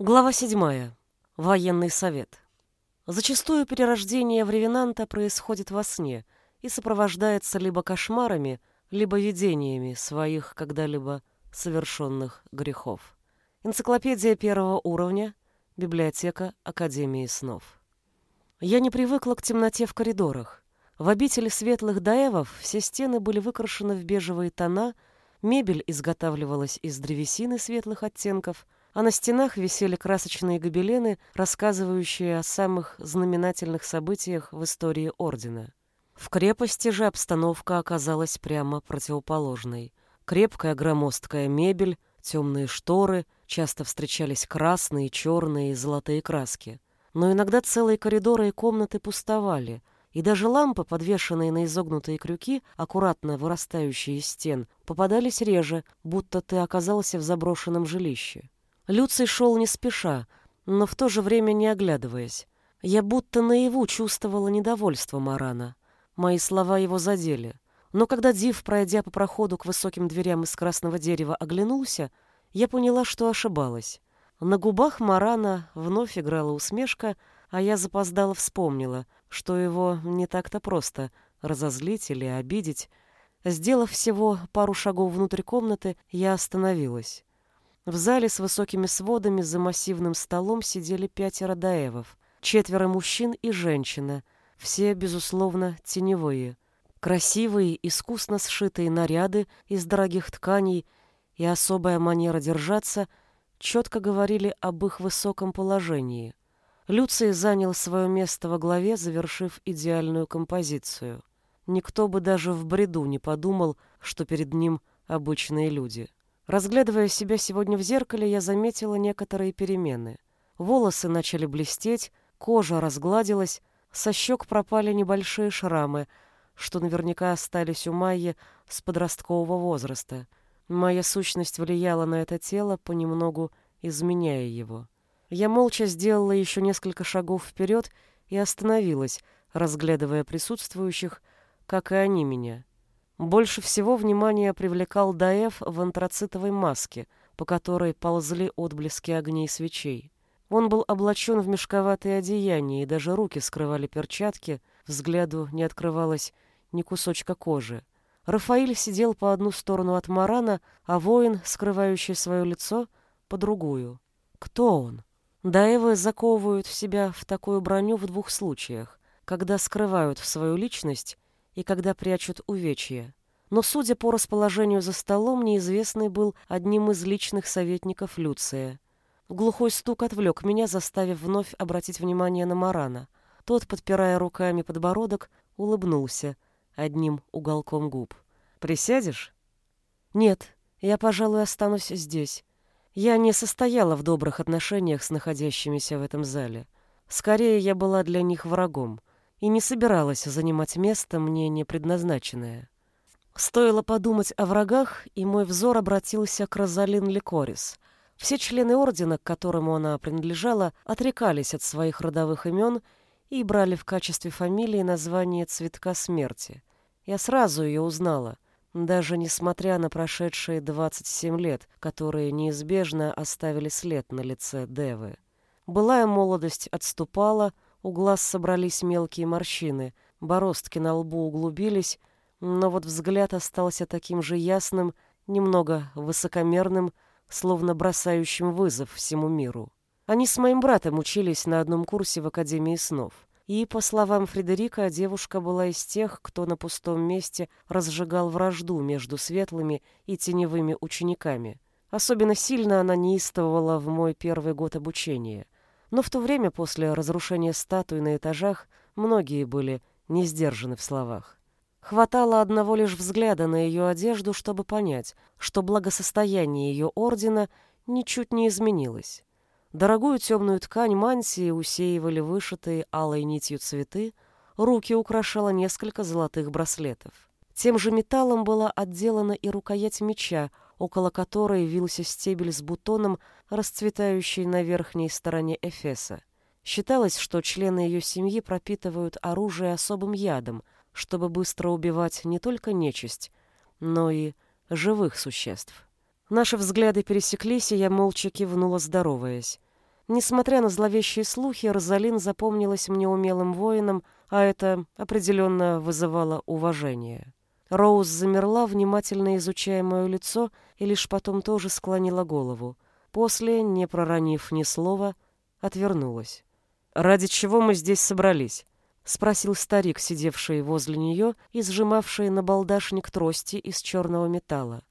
Глава 7. Военный совет. Зачастую перерождение в ревенанта происходит во сне и сопровождается либо кошмарами, либо видениями своих когда-либо совершенных грехов. Энциклопедия первого уровня, библиотека Академии снов. Я не привыкла к темноте в коридорах. В обители светлых даевов все стены были выкрашены в бежевые тона, мебель изготавливалась из древесины светлых оттенков – а на стенах висели красочные гобелены, рассказывающие о самых знаменательных событиях в истории Ордена. В крепости же обстановка оказалась прямо противоположной. Крепкая громоздкая мебель, темные шторы, часто встречались красные, черные и золотые краски. Но иногда целые коридоры и комнаты пустовали, и даже лампы, подвешенные на изогнутые крюки, аккуратно вырастающие из стен, попадались реже, будто ты оказался в заброшенном жилище. Люций шел не спеша, но в то же время не оглядываясь. Я будто наяву чувствовала недовольство Марана. Мои слова его задели. Но когда Див, пройдя по проходу к высоким дверям из красного дерева, оглянулся, я поняла, что ошибалась. На губах Марана вновь играла усмешка, а я запоздала вспомнила, что его не так-то просто разозлить или обидеть. Сделав всего пару шагов внутрь комнаты, я остановилась. В зале с высокими сводами за массивным столом сидели пятеро даевов, четверо мужчин и женщина, все, безусловно, теневые. Красивые, искусно сшитые наряды из дорогих тканей и особая манера держаться четко говорили об их высоком положении. Люций занял свое место во главе, завершив идеальную композицию. Никто бы даже в бреду не подумал, что перед ним обычные люди. Разглядывая себя сегодня в зеркале, я заметила некоторые перемены. Волосы начали блестеть, кожа разгладилась, со щек пропали небольшие шрамы, что наверняка остались у Майи с подросткового возраста. Моя сущность влияла на это тело, понемногу изменяя его. Я молча сделала еще несколько шагов вперед и остановилась, разглядывая присутствующих, как и они меня. Больше всего внимание привлекал Даэф в антрацитовой маске, по которой ползли отблески огней свечей. Он был облачен в мешковатые одеяния, и даже руки скрывали перчатки, взгляду не открывалось ни кусочка кожи. Рафаиль сидел по одну сторону от Марана, а воин, скрывающий свое лицо, по другую. Кто он? Даевы заковывают себя в такую броню в двух случаях, когда скрывают свою личность и когда прячут увечья. Но, судя по расположению за столом, неизвестный был одним из личных советников Люция. Глухой стук отвлек меня, заставив вновь обратить внимание на Марана. Тот, подпирая руками подбородок, улыбнулся одним уголком губ. «Присядешь?» «Нет, я, пожалуй, останусь здесь. Я не состояла в добрых отношениях с находящимися в этом зале. Скорее, я была для них врагом и не собиралась занимать место, мне не предназначенное. Стоило подумать о врагах, и мой взор обратился к Розалин Ликорис. Все члены ордена, к которому она принадлежала, отрекались от своих родовых имен и брали в качестве фамилии название цветка смерти. Я сразу ее узнала, даже несмотря на прошедшие 27 лет, которые неизбежно оставили след на лице Девы. Былая молодость отступала, у глаз собрались мелкие морщины, бороздки на лбу углубились, но вот взгляд остался таким же ясным, немного высокомерным, словно бросающим вызов всему миру. Они с моим братом учились на одном курсе в Академии снов. И, по словам Фредерика, девушка была из тех, кто на пустом месте разжигал вражду между светлыми и теневыми учениками. Особенно сильно она неистовала в мой первый год обучения — но в то время после разрушения статуй на этажах многие были не сдержаны в словах. Хватало одного лишь взгляда на ее одежду, чтобы понять, что благосостояние ее ордена ничуть не изменилось. Дорогую темную ткань мантии усеивали вышитые алой нитью цветы, руки украшало несколько золотых браслетов. Тем же металлом была отделана и рукоять меча, около которой вился стебель с бутоном, расцветающий на верхней стороне Эфеса. Считалось, что члены ее семьи пропитывают оружие особым ядом, чтобы быстро убивать не только нечисть, но и живых существ. Наши взгляды пересеклись, и я молча кивнула, здороваясь. Несмотря на зловещие слухи, Розалин запомнилась мне умелым воином, а это определенно вызывало уважение. Роуз замерла, внимательно изучая мое лицо, и лишь потом тоже склонила голову. После, не проронив ни слова, отвернулась. «Ради чего мы здесь собрались?» — спросил старик, сидевший возле нее и сжимавший на балдашник трости из черного металла.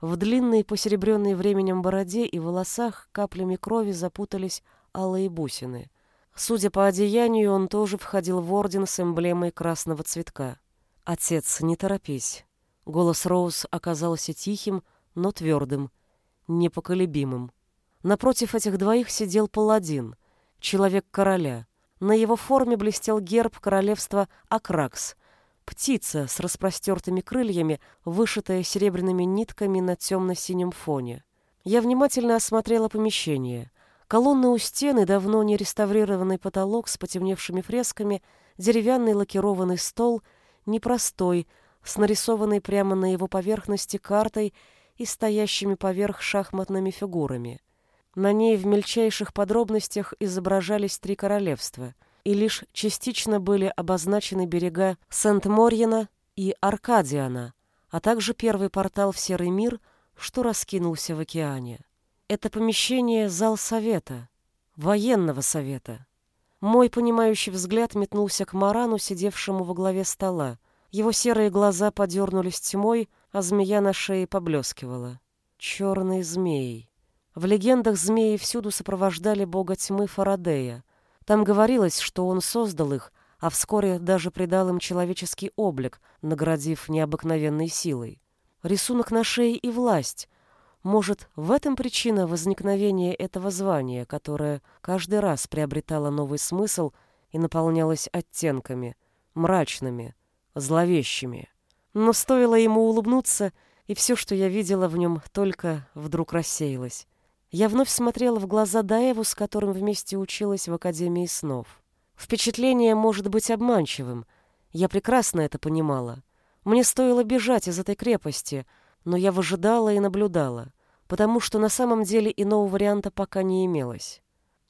В длинной, посеребренной временем бороде и волосах каплями крови запутались алые бусины. Судя по одеянию, он тоже входил в орден с эмблемой красного цветка. «Отец, не торопись». Голос Роуз оказался тихим, но твердым, непоколебимым. Напротив этих двоих сидел паладин, человек короля. На его форме блестел герб королевства Акракс, птица с распростертыми крыльями, вышитая серебряными нитками на темно-синем фоне. Я внимательно осмотрела помещение. Колонны у стены, давно не реставрированный потолок с потемневшими фресками, деревянный лакированный стол, непростой, с нарисованной прямо на его поверхности картой и стоящими поверх шахматными фигурами. На ней в мельчайших подробностях изображались три королевства, и лишь частично были обозначены берега Сент-Морьена и Аркадиана, а также первый портал в Серый мир, что раскинулся в океане. Это помещение — зал совета, военного совета. Мой понимающий взгляд метнулся к Марану, сидевшему во главе стола. Его серые глаза подернулись тьмой, а змея на шее поблескивала. Черный змей. В легендах змеи всюду сопровождали бога тьмы Фарадея. Там говорилось, что он создал их, а вскоре даже придал им человеческий облик, наградив необыкновенной силой. Рисунок на шее и власть. Может, в этом причина возникновения этого звания, которое каждый раз приобретало новый смысл и наполнялось оттенками, мрачными, зловещими. Но стоило ему улыбнуться, и все, что я видела в нем, только вдруг рассеялось. Я вновь смотрела в глаза Даеву, с которым вместе училась в Академии снов. Впечатление может быть обманчивым. Я прекрасно это понимала. Мне стоило бежать из этой крепости, но я выжидала и наблюдала, потому что на самом деле иного варианта пока не имелось.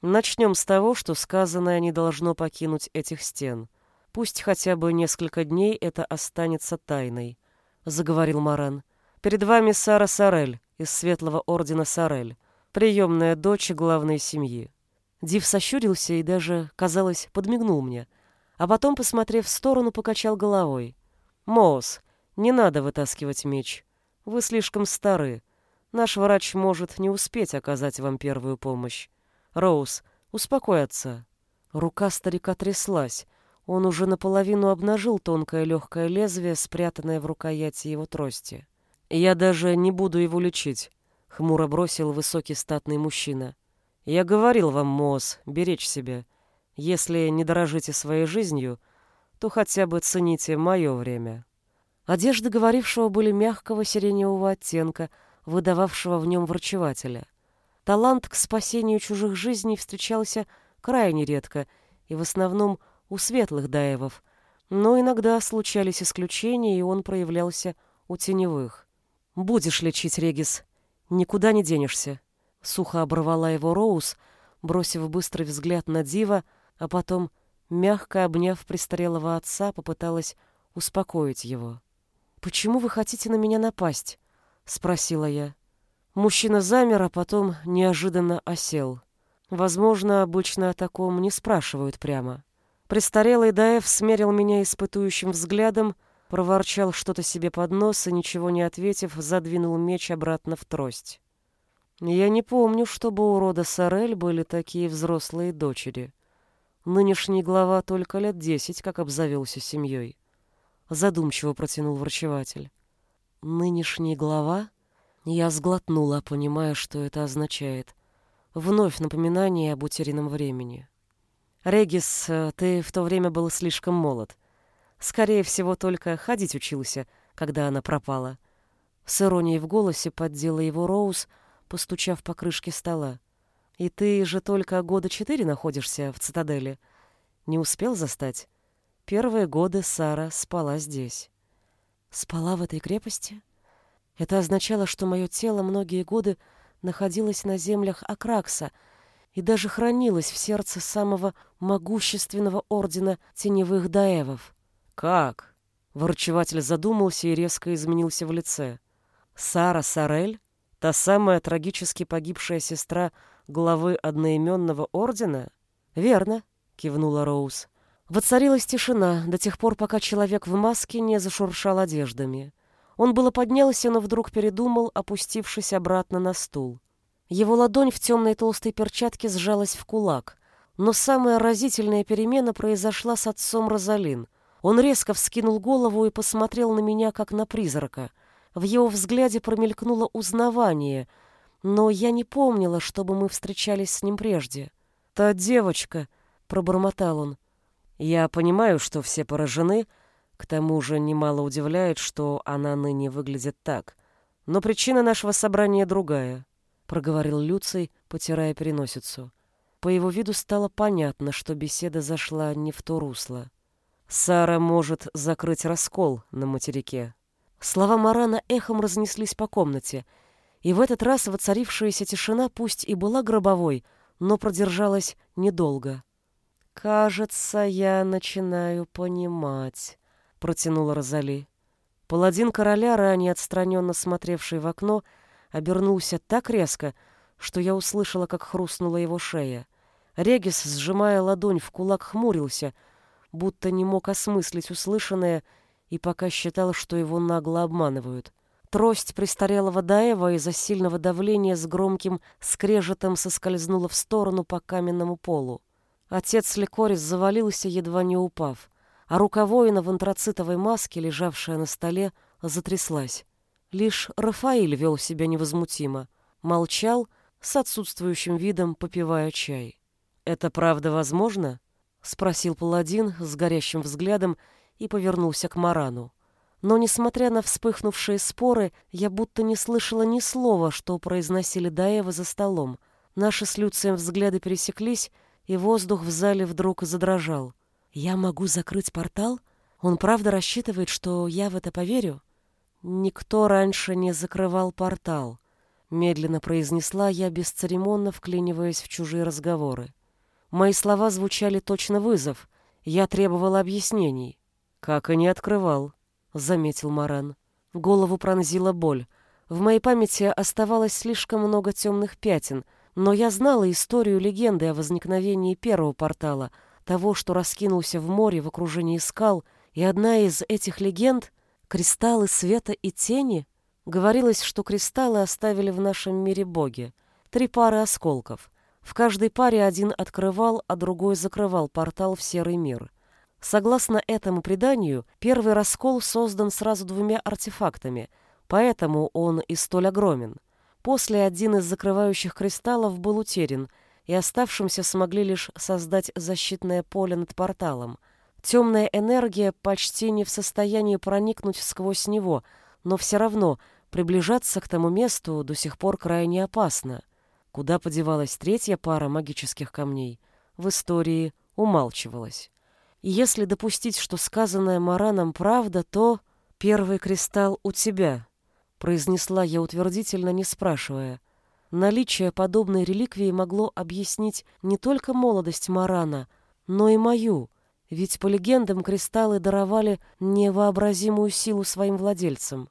Начнем с того, что сказанное не должно покинуть этих стен. Пусть хотя бы несколько дней это останется тайной, — заговорил Маран. Перед вами Сара Сарель из Светлого Ордена Сарель приемная дочь главной семьи. Див сощурился и даже, казалось, подмигнул мне, а потом, посмотрев в сторону, покачал головой. «Моос, не надо вытаскивать меч. Вы слишком стары. Наш врач может не успеть оказать вам первую помощь. Роуз, успокой отца». Рука старика тряслась. Он уже наполовину обнажил тонкое легкое лезвие, спрятанное в рукояти его трости. «Я даже не буду его лечить. Хмуро бросил высокий статный мужчина. «Я говорил вам, Моос, беречь себя. Если не дорожите своей жизнью, то хотя бы цените мое время». Одежды говорившего были мягкого сиреневого оттенка, выдававшего в нем врачевателя. Талант к спасению чужих жизней встречался крайне редко и в основном у светлых даевов, но иногда случались исключения, и он проявлялся у теневых. «Будешь лечить, Регис», «Никуда не денешься», — сухо оборвала его Роуз, бросив быстрый взгляд на Дива, а потом, мягко обняв престарелого отца, попыталась успокоить его. «Почему вы хотите на меня напасть?» — спросила я. Мужчина замер, а потом неожиданно осел. Возможно, обычно о таком не спрашивают прямо. Престарелый Даев смерил меня испытующим взглядом, проворчал что-то себе под нос и, ничего не ответив, задвинул меч обратно в трость. Я не помню, чтобы у рода Сорель были такие взрослые дочери. Нынешний глава только лет десять, как обзавелся семьей. Задумчиво протянул врачеватель. Нынешний глава? Я сглотнула, понимая, что это означает. Вновь напоминание об утерянном времени. Регис, э, ты в то время был слишком молод. Скорее всего, только ходить учился, когда она пропала. С иронией в голосе поддела его Роуз, постучав по крышке стола. «И ты же только года четыре находишься в цитадели. Не успел застать? Первые годы Сара спала здесь». «Спала в этой крепости?» Это означало, что мое тело многие годы находилось на землях Акракса, и даже хранилась в сердце самого могущественного ордена теневых даевов. «Как?» — ворчеватель задумался и резко изменился в лице. «Сара Сарель? Та самая трагически погибшая сестра главы одноименного ордена?» «Верно», — кивнула Роуз. Воцарилась тишина до тех пор, пока человек в маске не зашуршал одеждами. Он было поднялся, но вдруг передумал, опустившись обратно на стул. Его ладонь в темной толстой перчатке сжалась в кулак. Но самая разительная перемена произошла с отцом Розалин. Он резко вскинул голову и посмотрел на меня, как на призрака. В его взгляде промелькнуло узнавание, но я не помнила, чтобы мы встречались с ним прежде. «Та девочка», — пробормотал он. «Я понимаю, что все поражены, к тому же немало удивляет, что она ныне выглядит так. Но причина нашего собрания другая проговорил Люций, потирая переносицу. По его виду стало понятно, что беседа зашла не в то русло. Сара может закрыть раскол на материке. Слова Марана эхом разнеслись по комнате, и в этот раз воцарившаяся тишина пусть и была гробовой, но продержалась недолго. «Кажется, я начинаю понимать», — протянула Розали. Паладин короля, ранее отстраненно смотревший в окно, — обернулся так резко, что я услышала, как хрустнула его шея. Регис, сжимая ладонь в кулак, хмурился, будто не мог осмыслить услышанное и пока считал, что его нагло обманывают. Трость престарелого Даева из-за сильного давления с громким скрежетом соскользнула в сторону по каменному полу. Отец Ликорис завалился, едва не упав, а рука воина в антрацитовой маске, лежавшая на столе, затряслась. Лишь Рафаиль вел себя невозмутимо, молчал, с отсутствующим видом попивая чай. «Это правда возможно?» — спросил паладин с горящим взглядом и повернулся к Марану. Но, несмотря на вспыхнувшие споры, я будто не слышала ни слова, что произносили Даева за столом. Наши с Люцием взгляды пересеклись, и воздух в зале вдруг задрожал. «Я могу закрыть портал? Он правда рассчитывает, что я в это поверю?» «Никто раньше не закрывал портал», — медленно произнесла я, бесцеремонно вклиниваясь в чужие разговоры. Мои слова звучали точно вызов. Я требовала объяснений. «Как и не открывал», — заметил Маран. Голову пронзила боль. В моей памяти оставалось слишком много темных пятен, но я знала историю легенды о возникновении первого портала, того, что раскинулся в море в окружении скал, и одна из этих легенд Кристаллы света и тени? Говорилось, что кристаллы оставили в нашем мире боги. Три пары осколков. В каждой паре один открывал, а другой закрывал портал в серый мир. Согласно этому преданию, первый раскол создан сразу двумя артефактами, поэтому он и столь огромен. После один из закрывающих кристаллов был утерян, и оставшимся смогли лишь создать защитное поле над порталом — Темная энергия почти не в состоянии проникнуть сквозь него, но все равно приближаться к тому месту до сих пор крайне опасно. Куда подевалась третья пара магических камней, в истории умалчивалась. И если допустить, что сказанное Мараном правда, то первый кристалл у тебя, произнесла я утвердительно, не спрашивая. Наличие подобной реликвии могло объяснить не только молодость Марана, но и мою — ведь по легендам кристаллы даровали невообразимую силу своим владельцам.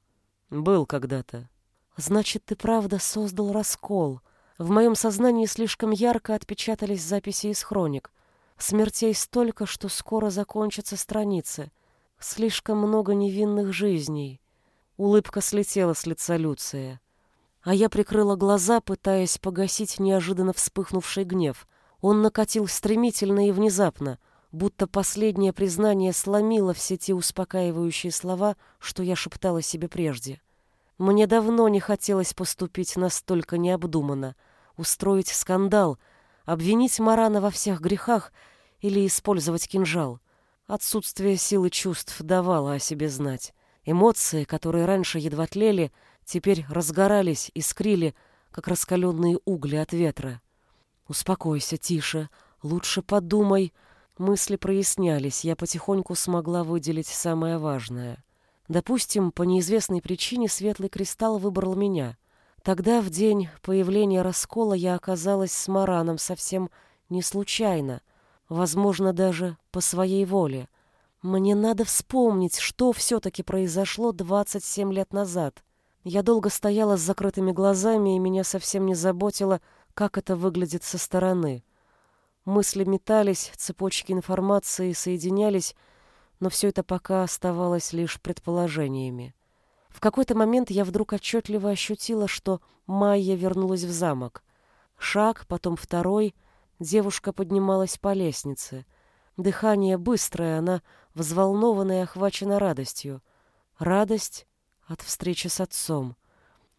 Был когда-то. Значит, ты правда создал раскол. В моем сознании слишком ярко отпечатались записи из хроник. Смертей столько, что скоро закончатся страницы. Слишком много невинных жизней. Улыбка слетела с лица Люция. А я прикрыла глаза, пытаясь погасить неожиданно вспыхнувший гнев. Он накатил стремительно и внезапно — будто последнее признание сломило все те успокаивающие слова, что я шептала себе прежде. Мне давно не хотелось поступить настолько необдуманно, устроить скандал, обвинить Марана во всех грехах или использовать кинжал. Отсутствие силы чувств давало о себе знать. Эмоции, которые раньше едва тлели, теперь разгорались, искрили, как раскаленные угли от ветра. «Успокойся, тише, лучше подумай», Мысли прояснялись, я потихоньку смогла выделить самое важное. Допустим, по неизвестной причине светлый кристалл выбрал меня. Тогда, в день появления раскола, я оказалась с Мараном совсем не случайно, возможно, даже по своей воле. Мне надо вспомнить, что все-таки произошло 27 лет назад. Я долго стояла с закрытыми глазами, и меня совсем не заботило, как это выглядит со стороны. Мысли метались, цепочки информации соединялись, но все это пока оставалось лишь предположениями. В какой-то момент я вдруг отчетливо ощутила, что Майя вернулась в замок. Шаг, потом второй, девушка поднималась по лестнице. Дыхание быстрое, она взволнованная и охвачена радостью. Радость от встречи с отцом.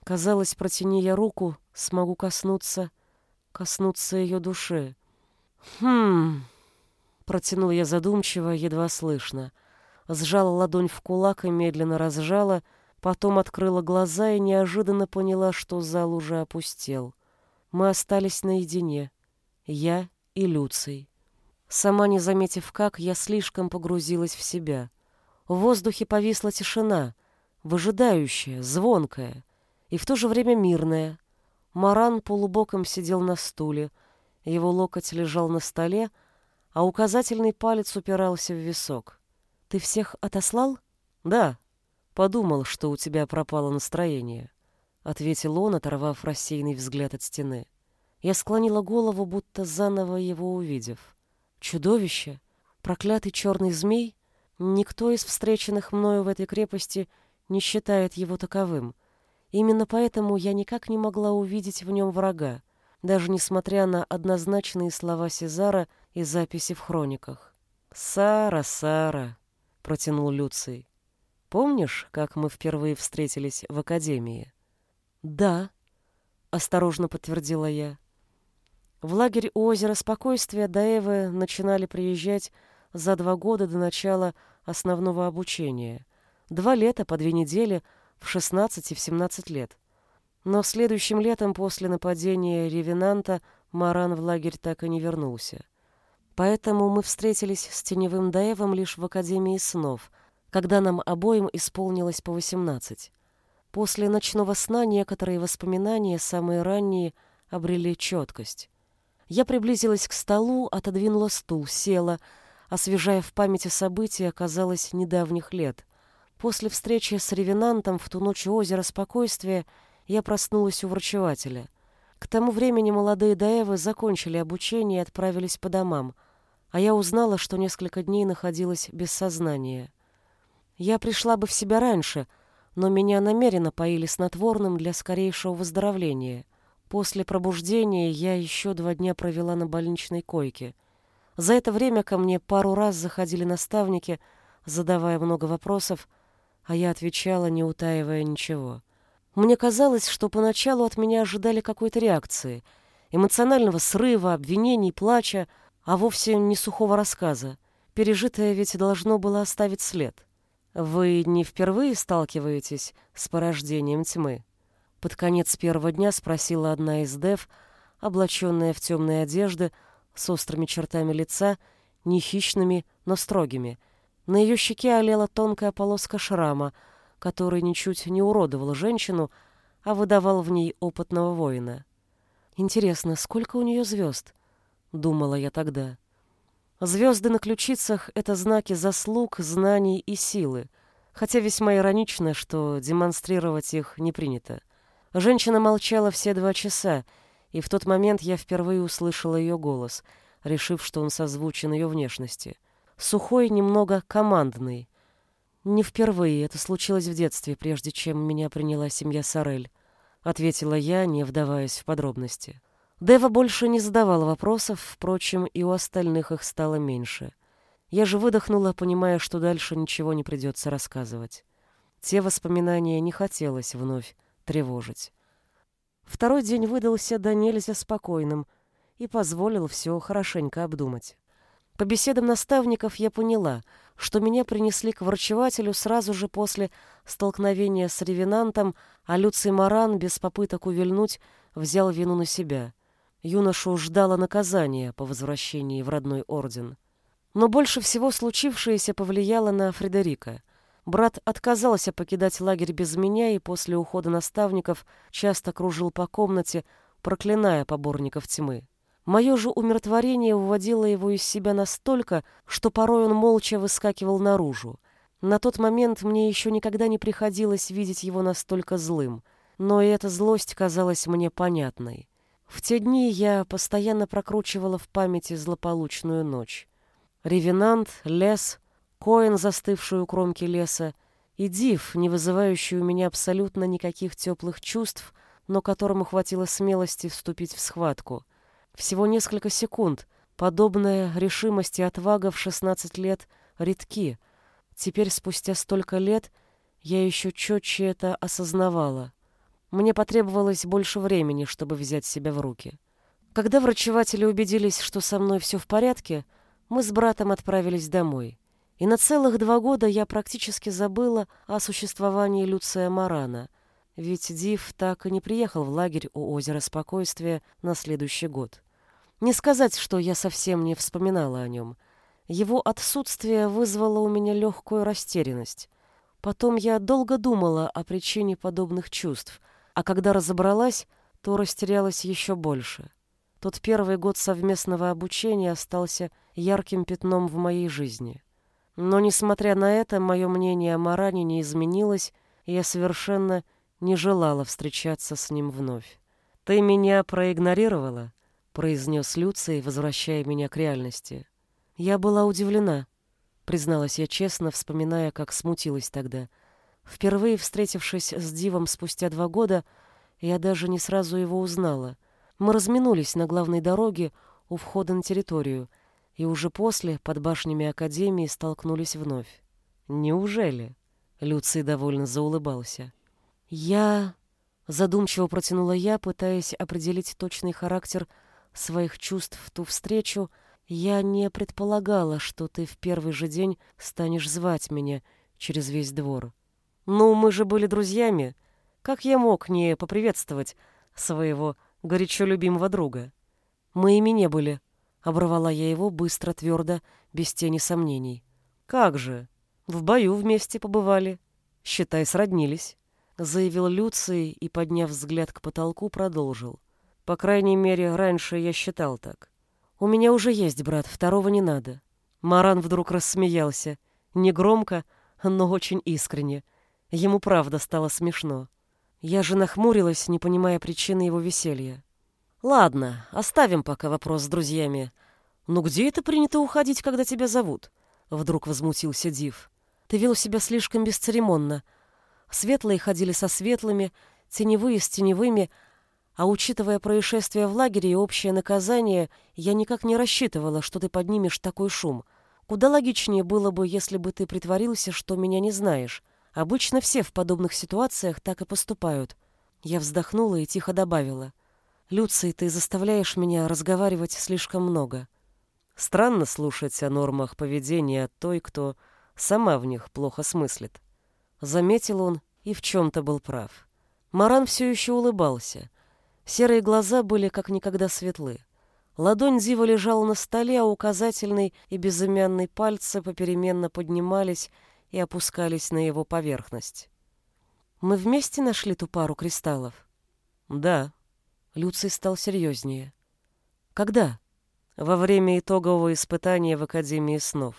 Казалось, протяни я руку, смогу коснуться, коснуться ее души. «Хм...» — протянул я задумчиво, едва слышно. Сжала ладонь в кулак и медленно разжала, потом открыла глаза и неожиданно поняла, что зал уже опустел. Мы остались наедине, я и Люций. Сама не заметив как, я слишком погрузилась в себя. В воздухе повисла тишина, выжидающая, звонкая и в то же время мирная. Маран полубоком сидел на стуле, его локоть лежал на столе, а указательный палец упирался в висок. «Ты всех отослал?» «Да. Подумал, что у тебя пропало настроение», — ответил он, оторвав рассеянный взгляд от стены. Я склонила голову, будто заново его увидев. Чудовище, проклятый черный змей, никто из встреченных мною в этой крепости не считает его таковым. Именно поэтому я никак не могла увидеть в нем врага даже несмотря на однозначные слова Сезара и записи в хрониках. «Сара, Сара», — протянул Люций. «Помнишь, как мы впервые встретились в академии?» «Да», — осторожно подтвердила я. В лагерь у озера Спокойствия Даевы начинали приезжать за два года до начала основного обучения. Два лета по две недели в 16 и в 17 лет. Но следующим летом после нападения Ревенанта Маран в лагерь так и не вернулся. Поэтому мы встретились с Теневым Даевом лишь в Академии снов, когда нам обоим исполнилось по восемнадцать. После ночного сна некоторые воспоминания, самые ранние, обрели четкость. Я приблизилась к столу, отодвинула стул, села, освежая в памяти события, оказалось, недавних лет. После встречи с Ревенантом в ту ночь у озера Спокойствия я проснулась у врачевателя. К тому времени молодые Даевы закончили обучение и отправились по домам, а я узнала, что несколько дней находилась без сознания. Я пришла бы в себя раньше, но меня намеренно поили снотворным для скорейшего выздоровления. После пробуждения я еще два дня провела на больничной койке. За это время ко мне пару раз заходили наставники, задавая много вопросов, а я отвечала, не утаивая ничего. Мне казалось, что поначалу от меня ожидали какой-то реакции, эмоционального срыва, обвинений, плача, а вовсе не сухого рассказа. Пережитое ведь должно было оставить след. Вы не впервые сталкиваетесь с порождением тьмы? Под конец первого дня спросила одна из дев, облаченная в темные одежды, с острыми чертами лица, не хищными, но строгими. На ее щеке олела тонкая полоска шрама — который ничуть не уродовал женщину, а выдавал в ней опытного воина. «Интересно, сколько у нее звезд?» — думала я тогда. Звезды на ключицах — это знаки заслуг, знаний и силы, хотя весьма иронично, что демонстрировать их не принято. Женщина молчала все два часа, и в тот момент я впервые услышала ее голос, решив, что он созвучен ее внешности. Сухой, немного командный, «Не впервые. Это случилось в детстве, прежде чем меня приняла семья Сорель», — ответила я, не вдаваясь в подробности. Дева больше не задавала вопросов, впрочем, и у остальных их стало меньше. Я же выдохнула, понимая, что дальше ничего не придется рассказывать. Те воспоминания не хотелось вновь тревожить. Второй день выдался до нельзя спокойным и позволил все хорошенько обдумать. По беседам наставников я поняла — что меня принесли к врачевателю сразу же после столкновения с ревенантом, а Люций Маран без попыток увильнуть взял вину на себя. Юношу ждало наказание по возвращении в родной орден. Но больше всего случившееся повлияло на Фредерика. Брат отказался покидать лагерь без меня и после ухода наставников часто кружил по комнате, проклиная поборников тьмы. Мое же умиротворение выводило его из себя настолько, что порой он молча выскакивал наружу. На тот момент мне еще никогда не приходилось видеть его настолько злым, но и эта злость казалась мне понятной. В те дни я постоянно прокручивала в памяти злополучную ночь. Ревенант, лес, Коин, застывший у кромки леса, и Див, не вызывающий у меня абсолютно никаких теплых чувств, но которому хватило смелости вступить в схватку. Всего несколько секунд. Подобная решимость и отвага в 16 лет редки. Теперь, спустя столько лет, я еще четче это осознавала. Мне потребовалось больше времени, чтобы взять себя в руки. Когда врачеватели убедились, что со мной все в порядке, мы с братом отправились домой. И на целых два года я практически забыла о существовании Люция Марана, ведь Див так и не приехал в лагерь у озера Спокойствия на следующий год. Не сказать, что я совсем не вспоминала о нем. Его отсутствие вызвало у меня легкую растерянность. Потом я долго думала о причине подобных чувств, а когда разобралась, то растерялась еще больше. Тот первый год совместного обучения остался ярким пятном в моей жизни. Но, несмотря на это, мое мнение о Маране не изменилось, и я совершенно не желала встречаться с ним вновь. «Ты меня проигнорировала?» — произнес Люций, возвращая меня к реальности. Я была удивлена, призналась я честно, вспоминая, как смутилась тогда. Впервые встретившись с Дивом спустя два года, я даже не сразу его узнала. Мы разминулись на главной дороге у входа на территорию — и уже после под башнями Академии столкнулись вновь. «Неужели?» — Люций довольно заулыбался. «Я...» — задумчиво протянула я, пытаясь определить точный характер своих чувств в ту встречу. «Я не предполагала, что ты в первый же день станешь звать меня через весь двор. Ну, мы же были друзьями. Как я мог не поприветствовать своего горячо любимого друга? Мы ими не были, Оборвала я его быстро, твердо, без тени сомнений. «Как же? В бою вместе побывали. Считай, сроднились», — заявил Люций и, подняв взгляд к потолку, продолжил. «По крайней мере, раньше я считал так. У меня уже есть брат, второго не надо». Маран вдруг рассмеялся. Негромко, но очень искренне. Ему правда стало смешно. Я же нахмурилась, не понимая причины его веселья. Ладно, оставим пока вопрос с друзьями. Но где это принято уходить, когда тебя зовут? Вдруг возмутился Див. Ты вел себя слишком бесцеремонно. Светлые ходили со светлыми, теневые с теневыми, а учитывая происшествие в лагере и общее наказание, я никак не рассчитывала, что ты поднимешь такой шум. Куда логичнее было бы, если бы ты притворился, что меня не знаешь. Обычно все в подобных ситуациях так и поступают. Я вздохнула и тихо добавила. Люций, ты заставляешь меня разговаривать слишком много. Странно слушать о нормах поведения от той, кто сама в них плохо смыслит. Заметил он и в чем-то был прав. Маран все еще улыбался. Серые глаза были как никогда светлы. Ладонь Зива лежала на столе, а указательный и безымянный пальцы попеременно поднимались и опускались на его поверхность. «Мы вместе нашли ту пару кристаллов?» «Да», Люций стал серьезнее. Когда? Во время итогового испытания в Академии снов.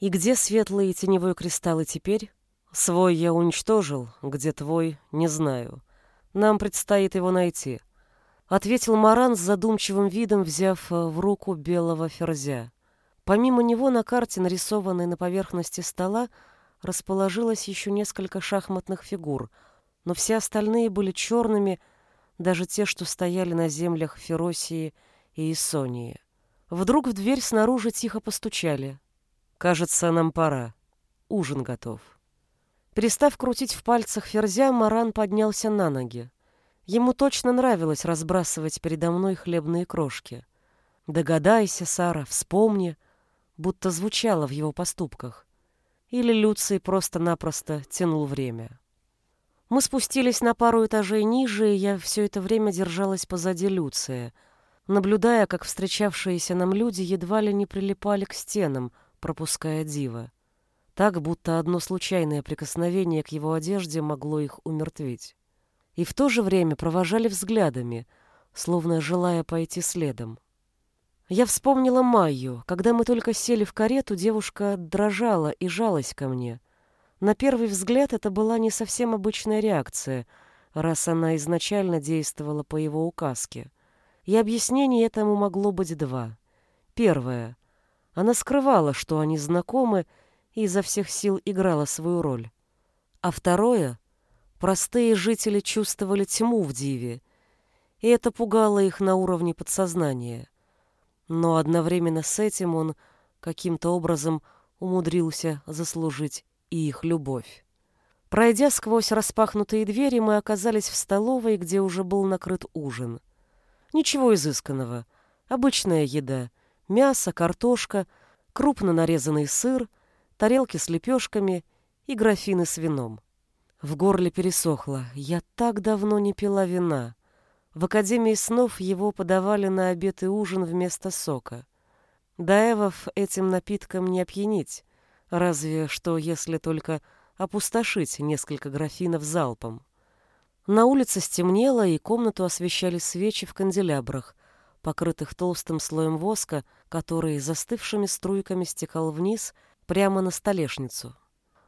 И где светлые и теневые кристаллы теперь? Свой я уничтожил, где твой, не знаю. Нам предстоит его найти. Ответил Маран с задумчивым видом, взяв э, в руку белого ферзя. Помимо него на карте, нарисованной на поверхности стола, расположилось еще несколько шахматных фигур, но все остальные были черными, даже те, что стояли на землях Феросии и Исонии. Вдруг в дверь снаружи тихо постучали. «Кажется, нам пора. Ужин готов». Перестав крутить в пальцах ферзя, Маран поднялся на ноги. Ему точно нравилось разбрасывать передо мной хлебные крошки. «Догадайся, Сара, вспомни», будто звучало в его поступках. Или Люций просто-напросто тянул время. Мы спустились на пару этажей ниже, и я все это время держалась позади Люция, наблюдая, как встречавшиеся нам люди едва ли не прилипали к стенам, пропуская Дива. так будто одно случайное прикосновение к его одежде могло их умертвить. И в то же время провожали взглядами, словно желая пойти следом. Я вспомнила Майю. Когда мы только сели в карету, девушка дрожала и жалась ко мне. На первый взгляд это была не совсем обычная реакция, раз она изначально действовала по его указке. И объяснений этому могло быть два. Первое. Она скрывала, что они знакомы, и изо всех сил играла свою роль. А второе. Простые жители чувствовали тьму в Диве, и это пугало их на уровне подсознания но одновременно с этим он каким-то образом умудрился заслужить и их любовь. Пройдя сквозь распахнутые двери, мы оказались в столовой, где уже был накрыт ужин. Ничего изысканного. Обычная еда. Мясо, картошка, крупно нарезанный сыр, тарелки с лепешками и графины с вином. В горле пересохло. Я так давно не пила вина. В Академии снов его подавали на обед и ужин вместо сока. Даевов этим напитком не опьянить, разве что если только опустошить несколько графинов залпом. На улице стемнело, и комнату освещали свечи в канделябрах, покрытых толстым слоем воска, который застывшими струйками стекал вниз прямо на столешницу.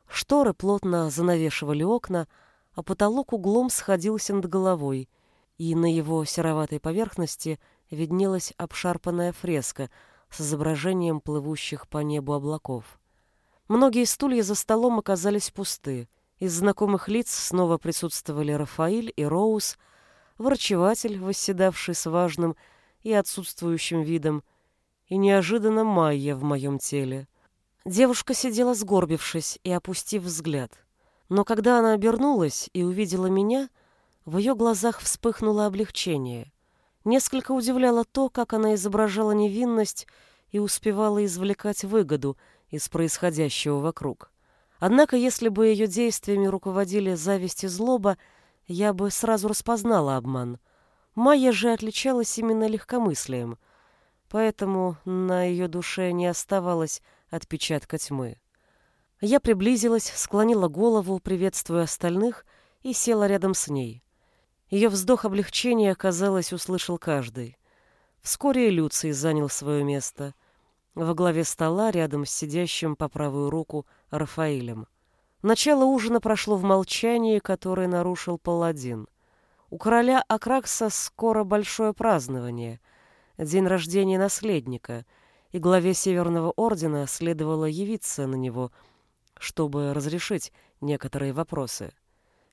Шторы плотно занавешивали окна, а потолок углом сходился над головой — и на его сероватой поверхности виднелась обшарпанная фреска с изображением плывущих по небу облаков. Многие стулья за столом оказались пусты. Из знакомых лиц снова присутствовали Рафаиль и Роуз, врачеватель, восседавший с важным и отсутствующим видом, и неожиданно Майя в моем теле. Девушка сидела сгорбившись и опустив взгляд. Но когда она обернулась и увидела меня — в ее глазах вспыхнуло облегчение. Несколько удивляло то, как она изображала невинность и успевала извлекать выгоду из происходящего вокруг. Однако, если бы ее действиями руководили зависть и злоба, я бы сразу распознала обман. Майя же отличалась именно легкомыслием, поэтому на ее душе не оставалось отпечатка тьмы. Я приблизилась, склонила голову, приветствуя остальных, и села рядом с ней. Ее вздох облегчения, казалось, услышал каждый. Вскоре Люций занял свое место. Во главе стола, рядом с сидящим по правую руку Рафаилем. Начало ужина прошло в молчании, которое нарушил паладин. У короля Акракса скоро большое празднование, день рождения наследника, и главе Северного Ордена следовало явиться на него, чтобы разрешить некоторые вопросы.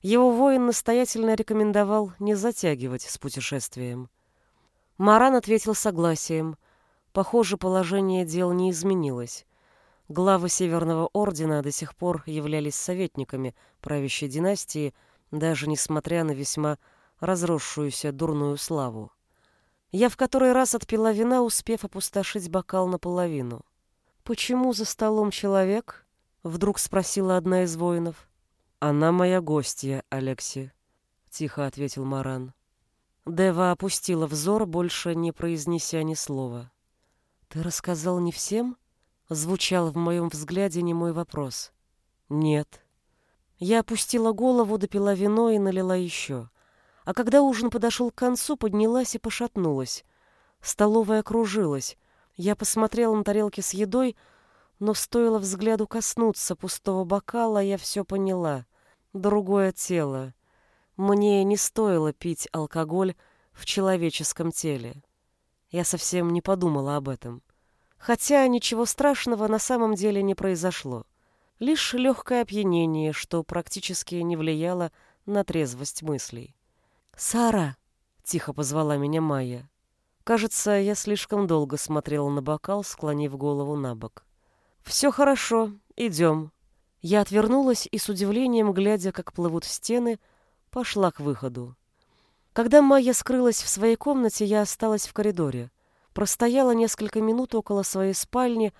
Его воин настоятельно рекомендовал не затягивать с путешествием. Маран ответил согласием. Похоже, положение дел не изменилось. Главы Северного Ордена до сих пор являлись советниками правящей династии, даже несмотря на весьма разросшуюся дурную славу. Я в который раз отпила вина, успев опустошить бокал наполовину. «Почему за столом человек?» — вдруг спросила одна из воинов. «Она моя гостья, Алекси», — тихо ответил Маран. Дева опустила взор, больше не произнеся ни слова. «Ты рассказал не всем?» — звучал в моем взгляде не мой вопрос. «Нет». Я опустила голову, допила вино и налила еще. А когда ужин подошел к концу, поднялась и пошатнулась. Столовая кружилась. Я посмотрела на тарелки с едой, но стоило взгляду коснуться пустого бокала, я все поняла другое тело. Мне не стоило пить алкоголь в человеческом теле. Я совсем не подумала об этом. Хотя ничего страшного на самом деле не произошло. Лишь легкое опьянение, что практически не влияло на трезвость мыслей. «Сара!» — тихо позвала меня Майя. Кажется, я слишком долго смотрела на бокал, склонив голову на бок. «Все хорошо, идем», я отвернулась и с удивлением, глядя, как плывут стены, пошла к выходу. Когда Майя скрылась в своей комнате, я осталась в коридоре. Простояла несколько минут около своей спальни,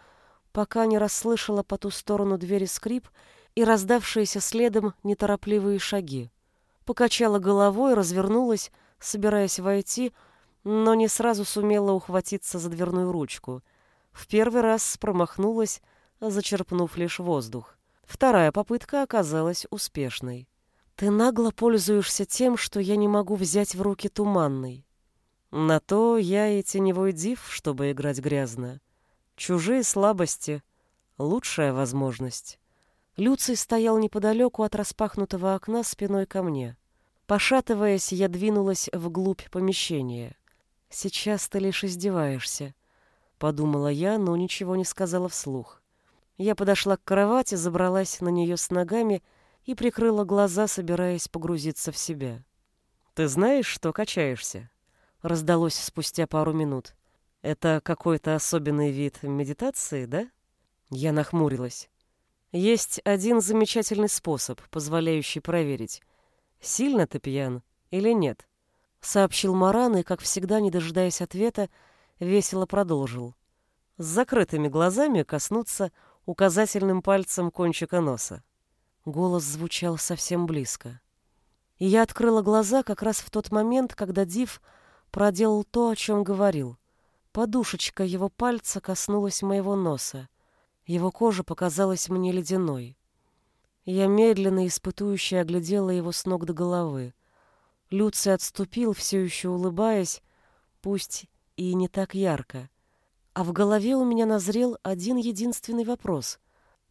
пока не расслышала по ту сторону двери скрип и раздавшиеся следом неторопливые шаги. Покачала головой, развернулась, собираясь войти, но не сразу сумела ухватиться за дверную ручку. В первый раз промахнулась, зачерпнув лишь воздух. Вторая попытка оказалась успешной. Ты нагло пользуешься тем, что я не могу взять в руки туманный. На то я и теневой див, чтобы играть грязно. Чужие слабости — лучшая возможность. Люций стоял неподалеку от распахнутого окна спиной ко мне. Пошатываясь, я двинулась вглубь помещения. «Сейчас ты лишь издеваешься», — подумала я, но ничего не сказала вслух. Я подошла к кровати, забралась на нее с ногами и прикрыла глаза, собираясь погрузиться в себя. «Ты знаешь, что качаешься?» — раздалось спустя пару минут. «Это какой-то особенный вид медитации, да?» Я нахмурилась. «Есть один замечательный способ, позволяющий проверить, сильно ты пьян или нет», — сообщил Маран и, как всегда, не дожидаясь ответа, весело продолжил. С закрытыми глазами коснуться указательным пальцем кончика носа. Голос звучал совсем близко. И я открыла глаза как раз в тот момент, когда Див проделал то, о чем говорил. Подушечка его пальца коснулась моего носа. Его кожа показалась мне ледяной. Я медленно испытующе оглядела его с ног до головы. Люций отступил, все еще улыбаясь, пусть и не так ярко. А в голове у меня назрел один единственный вопрос.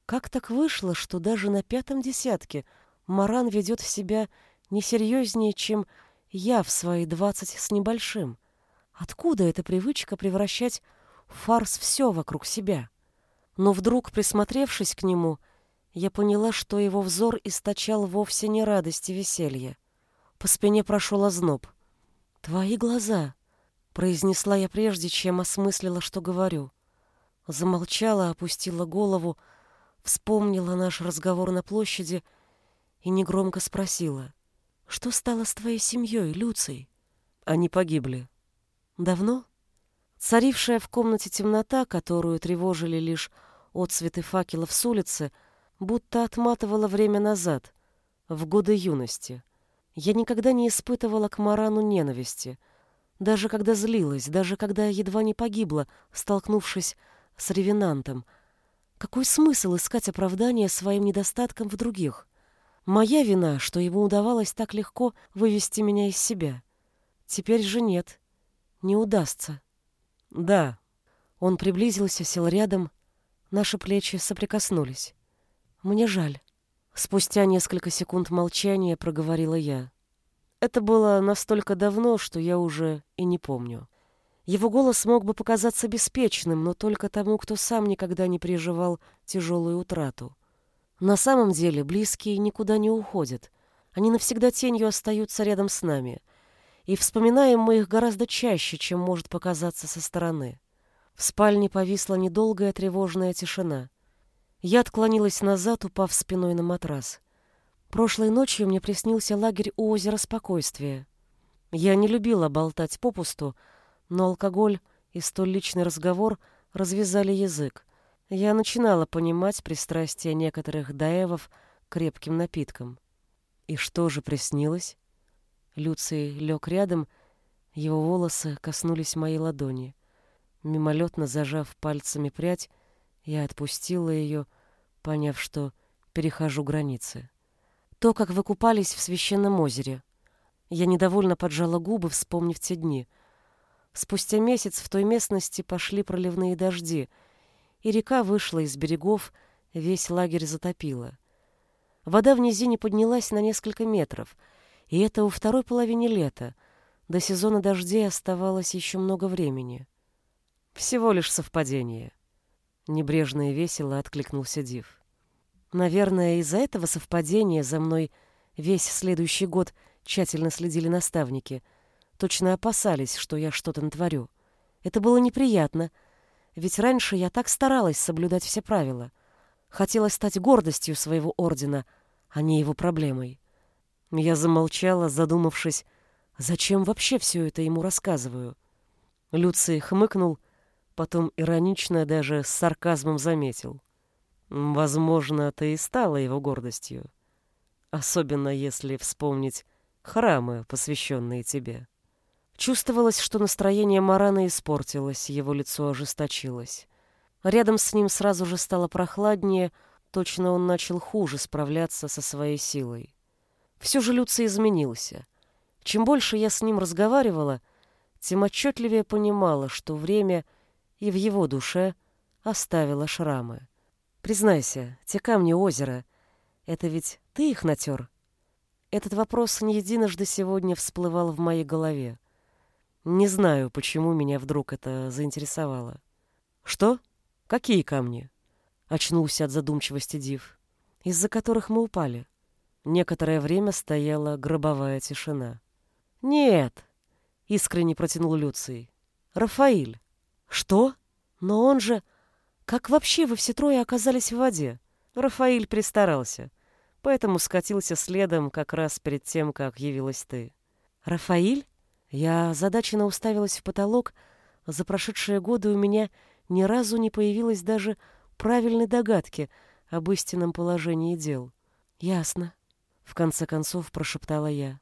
Как так вышло, что даже на пятом десятке Маран ведет себя несерьезнее, чем я в свои двадцать с небольшим? Откуда эта привычка превращать фарс все вокруг себя? Но вдруг, присмотревшись к нему, я поняла, что его взор источал вовсе не радость и веселье. По спине прошел озноб. «Твои глаза», — произнесла я прежде, чем осмыслила, что говорю. Замолчала, опустила голову, — вспомнила наш разговор на площади и негромко спросила. «Что стало с твоей семьей, Люций?» Они погибли. «Давно?» Царившая в комнате темнота, которую тревожили лишь отцветы факелов с улицы, будто отматывала время назад, в годы юности. Я никогда не испытывала к Марану ненависти, даже когда злилась, даже когда едва не погибла, столкнувшись с ревенантом — какой смысл искать оправдание своим недостаткам в других? Моя вина, что ему удавалось так легко вывести меня из себя. Теперь же нет. Не удастся. Да. Он приблизился, сел рядом. Наши плечи соприкоснулись. Мне жаль. Спустя несколько секунд молчания проговорила я. Это было настолько давно, что я уже и не помню. Его голос мог бы показаться беспечным, но только тому, кто сам никогда не переживал тяжелую утрату. На самом деле близкие никуда не уходят. Они навсегда тенью остаются рядом с нами. И вспоминаем мы их гораздо чаще, чем может показаться со стороны. В спальне повисла недолгая тревожная тишина. Я отклонилась назад, упав спиной на матрас. Прошлой ночью мне приснился лагерь у озера Спокойствия. Я не любила болтать попусту, но алкоголь и столь личный разговор развязали язык. Я начинала понимать пристрастие некоторых даевов к крепким напиткам. И что же приснилось? Люций лег рядом, его волосы коснулись моей ладони. Мимолетно зажав пальцами прядь, я отпустила ее, поняв, что перехожу границы. То, как вы купались в священном озере. Я недовольно поджала губы, вспомнив те дни — Спустя месяц в той местности пошли проливные дожди, и река вышла из берегов, весь лагерь затопила. Вода в низине поднялась на несколько метров, и это у второй половины лета. До сезона дождей оставалось еще много времени. Всего лишь совпадение. Небрежно и весело откликнулся Див. Наверное, из-за этого совпадения за мной весь следующий год тщательно следили наставники — Точно опасались, что я что-то натворю. Это было неприятно, ведь раньше я так старалась соблюдать все правила. Хотела стать гордостью своего ордена, а не его проблемой. Я замолчала, задумавшись, зачем вообще все это ему рассказываю. Люций хмыкнул, потом иронично, даже с сарказмом заметил. Возможно, ты и стала его гордостью. Особенно если вспомнить храмы, посвященные тебе. Чувствовалось, что настроение Марана испортилось, его лицо ожесточилось. Рядом с ним сразу же стало прохладнее, Точно он начал хуже справляться со своей силой. Все же Люций изменился. Чем больше я с ним разговаривала, тем отчетливее понимала, что время и в его душе оставило шрамы. Признайся, те камни озера, это ведь ты их натер? Этот вопрос не единожды сегодня всплывал в моей голове. Не знаю, почему меня вдруг это заинтересовало. Что? Какие камни? Очнулся от задумчивости Див, из-за которых мы упали. Некоторое время стояла гробовая тишина. Нет, искренне протянул Люций. Рафаиль. Что? Но он же... Как вообще вы все трое оказались в воде? Рафаиль пристарался, поэтому скатился следом как раз перед тем, как явилась ты. Рафаиль? Я задаченно уставилась в потолок. За прошедшие годы у меня ни разу не появилось даже правильной догадки об истинном положении дел. Ясно, в конце концов прошептала я.